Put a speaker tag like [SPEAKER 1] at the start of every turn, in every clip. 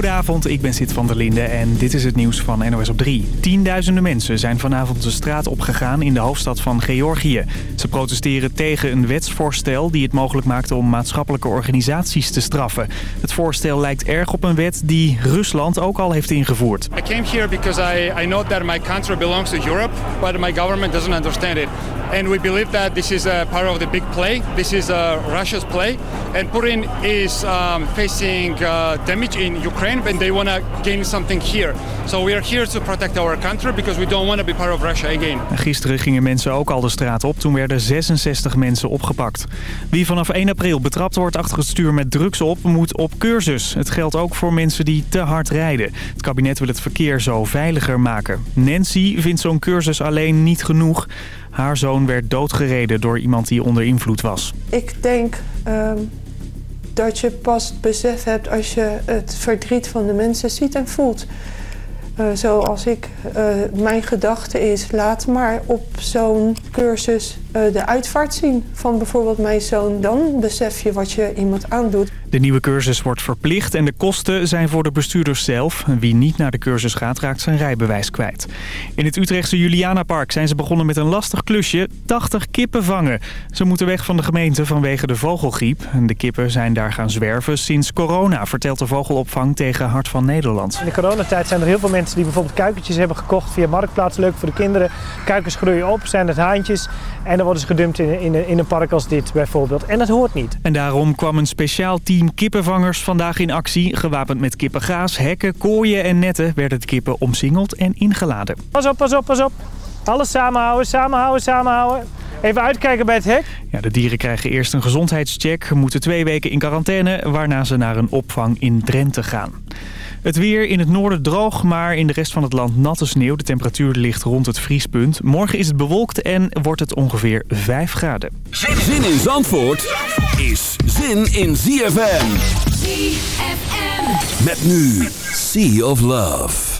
[SPEAKER 1] Goedenavond, ik ben Sid van der Linde en dit is het nieuws van NOS op 3. Tienduizenden mensen zijn vanavond de straat opgegaan in de hoofdstad van Georgië. Ze protesteren tegen een wetsvoorstel die het mogelijk maakte om maatschappelijke organisaties te straffen. Het voorstel lijkt erg op een wet die Rusland ook al heeft ingevoerd.
[SPEAKER 2] I came here because I, know that my country belongs to Europe, but my government doesn't. And we believe that this is a part of the big play. This is uh, Russia's play. And Putin is um, facing uh, damage in Ukraine and they want to gain something here. So we are here to protect our country because we don't want to be part of Russia again.
[SPEAKER 1] Gisteren gingen mensen ook al de straat op. Toen werden 66 mensen opgepakt. Wie vanaf 1 april betrapt wordt achter het stuur met drugs op, moet op cursus. Het geldt ook voor mensen die te hard rijden. Het kabinet wil het verkeer zo veiliger maken. Nancy vindt zo'n cursus alleen niet genoeg. Haar zoon werd doodgereden door iemand die onder invloed was.
[SPEAKER 3] Ik denk ehm, dat je pas besef hebt als je het verdriet van de mensen ziet en voelt. Uh, zoals ik, uh, mijn gedachte is, laat maar op zo'n cursus de uitvaart zien van bijvoorbeeld mijn zoon. Dan besef je wat je iemand aandoet.
[SPEAKER 1] De nieuwe cursus wordt verplicht en de kosten zijn voor de bestuurders zelf. Wie niet naar de cursus gaat, raakt zijn rijbewijs kwijt. In het Utrechtse Julianapark zijn ze begonnen met een lastig klusje. 80 kippen vangen. Ze moeten weg van de gemeente vanwege de vogelgriep. De kippen zijn daar gaan zwerven sinds corona, vertelt de vogelopvang tegen Hart van Nederland.
[SPEAKER 4] In de coronatijd zijn er heel veel mensen die bijvoorbeeld kuikentjes hebben gekocht via Marktplaats. Leuk voor de kinderen. Kuikens groeien op, zijn het haantjes. En dan worden ze gedumpt in, in, in een park als dit bijvoorbeeld. En dat hoort niet.
[SPEAKER 1] En daarom kwam een speciaal team kippenvangers vandaag in actie. Gewapend met kippengaas, hekken, kooien en netten werden de kippen omsingeld en ingeladen.
[SPEAKER 4] Pas op, pas op, pas op. Alles samenhouden, samenhouden, samenhouden. Even uitkijken bij het hek.
[SPEAKER 1] Ja, de dieren krijgen eerst een gezondheidscheck, moeten twee weken in quarantaine... waarna ze naar een opvang in Drenthe gaan. Het weer in het noorden droog, maar in de rest van het land natte sneeuw. De temperatuur ligt rond het vriespunt. Morgen is het bewolkt en wordt het ongeveer 5 graden.
[SPEAKER 5] Zin in Zandvoort is zin in ZFM.
[SPEAKER 6] ZFM.
[SPEAKER 5] Met nu Sea of Love.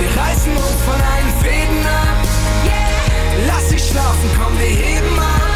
[SPEAKER 6] Wir reißen uns von allen Fäden ab. Lass dich schlafen, komm, wir heben ab.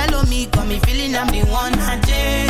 [SPEAKER 7] follow me, cause me
[SPEAKER 8] feeling I'm the one I did.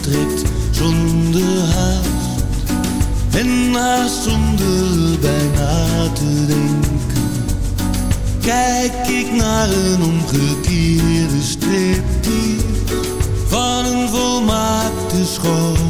[SPEAKER 9] trekt zonder haast en haast zonder bijna te denken. Kijk ik naar een omgekeerde strip van een volmaakte schoon.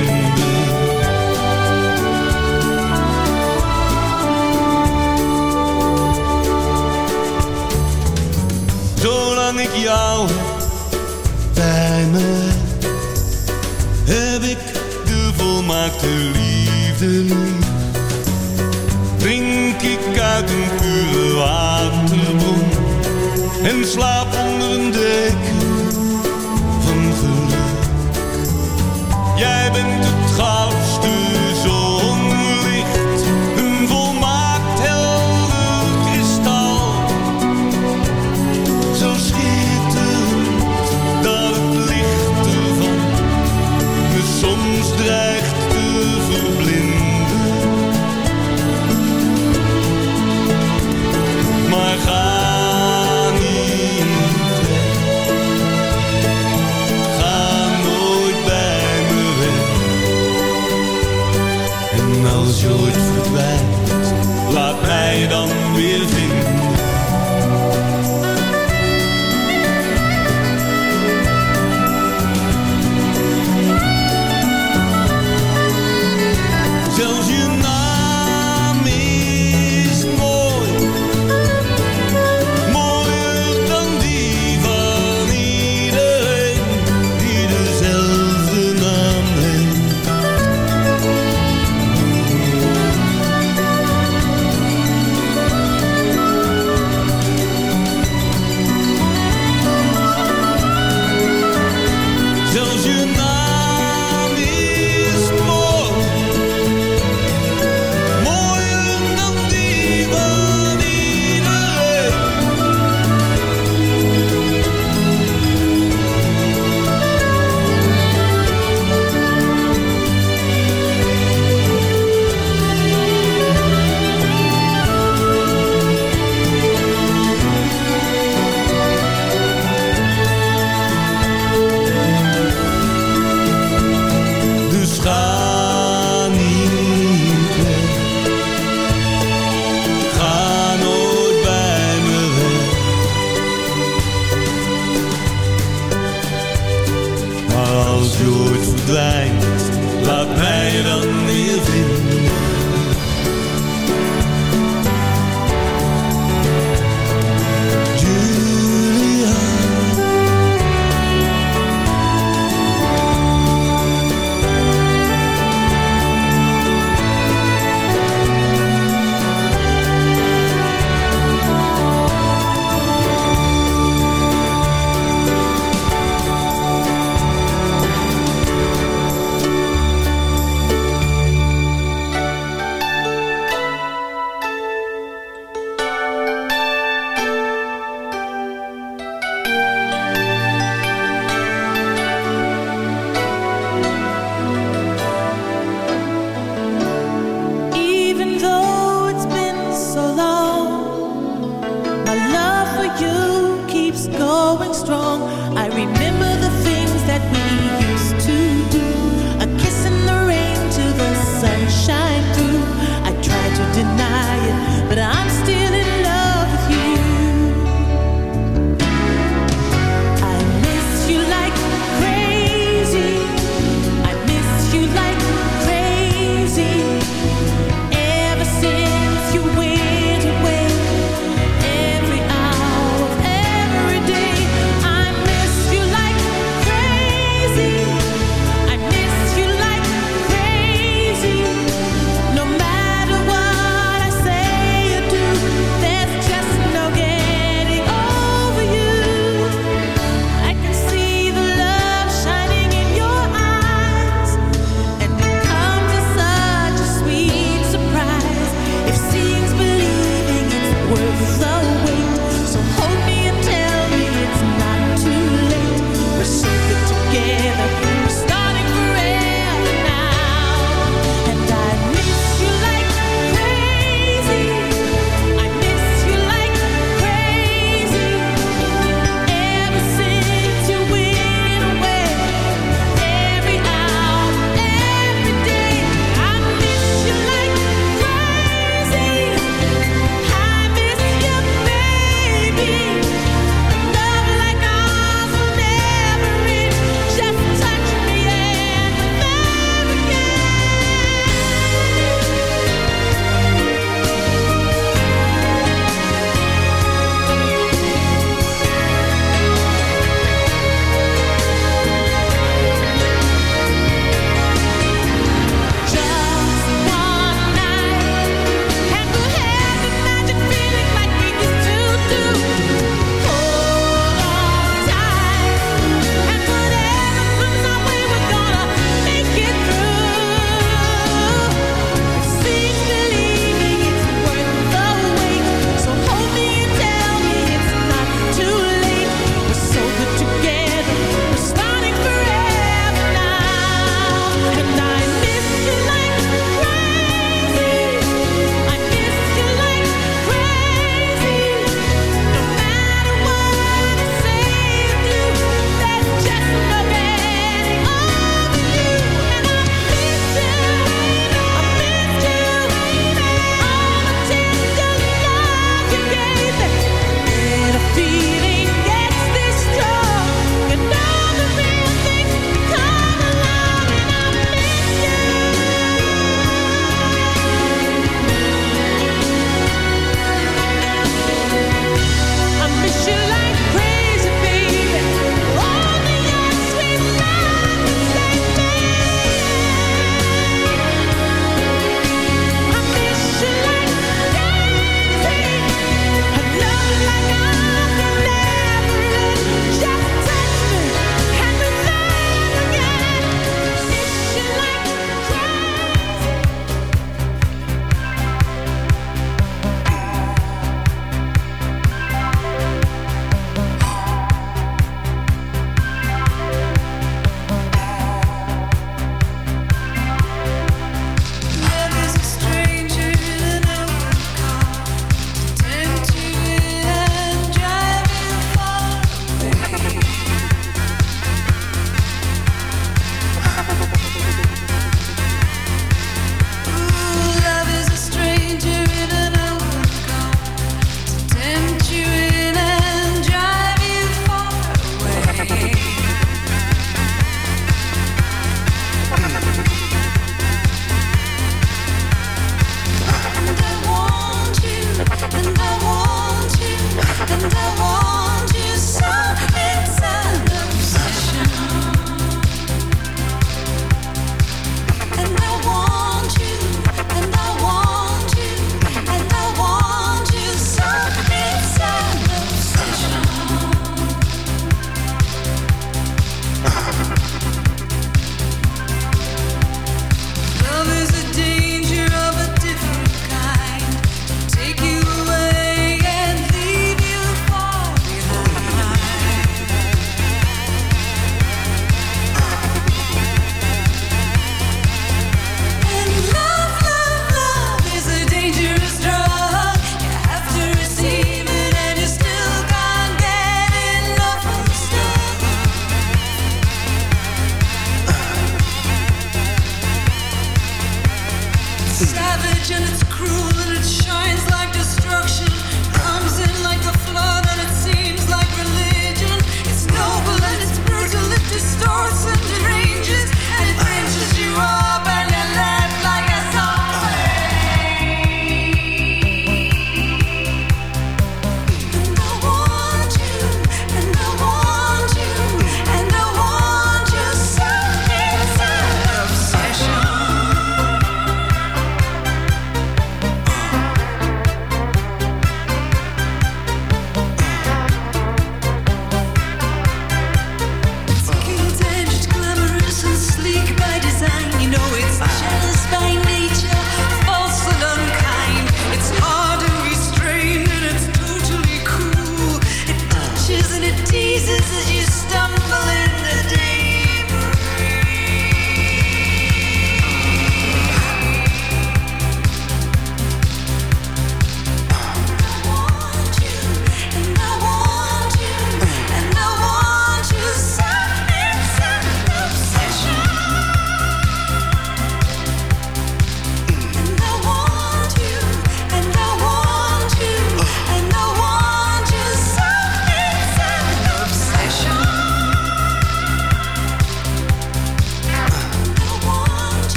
[SPEAKER 9] drink ik uit een pure waterbron en slaap onder een deken.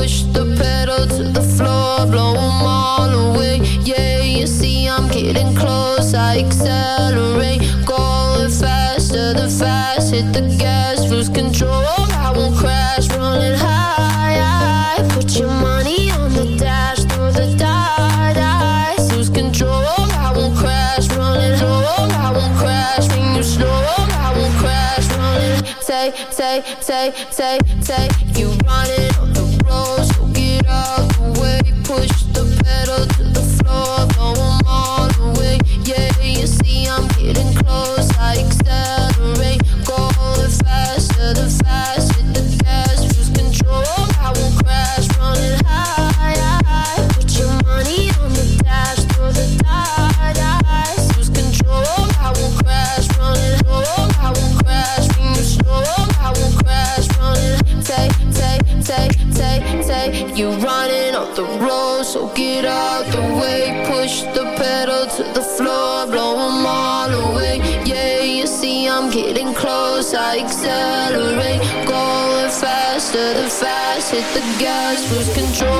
[SPEAKER 10] push the pedal to the floor, all away. Yeah, you see, I'm getting close. Going faster. Hit the gas, lose control. I won't crash, running high. Put your money on the dash, throw the dice. Lose control. I won't crash, running. I won't crash when you slow. I won't crash, running. Take, take, take, take, take. hit the gas, lose control.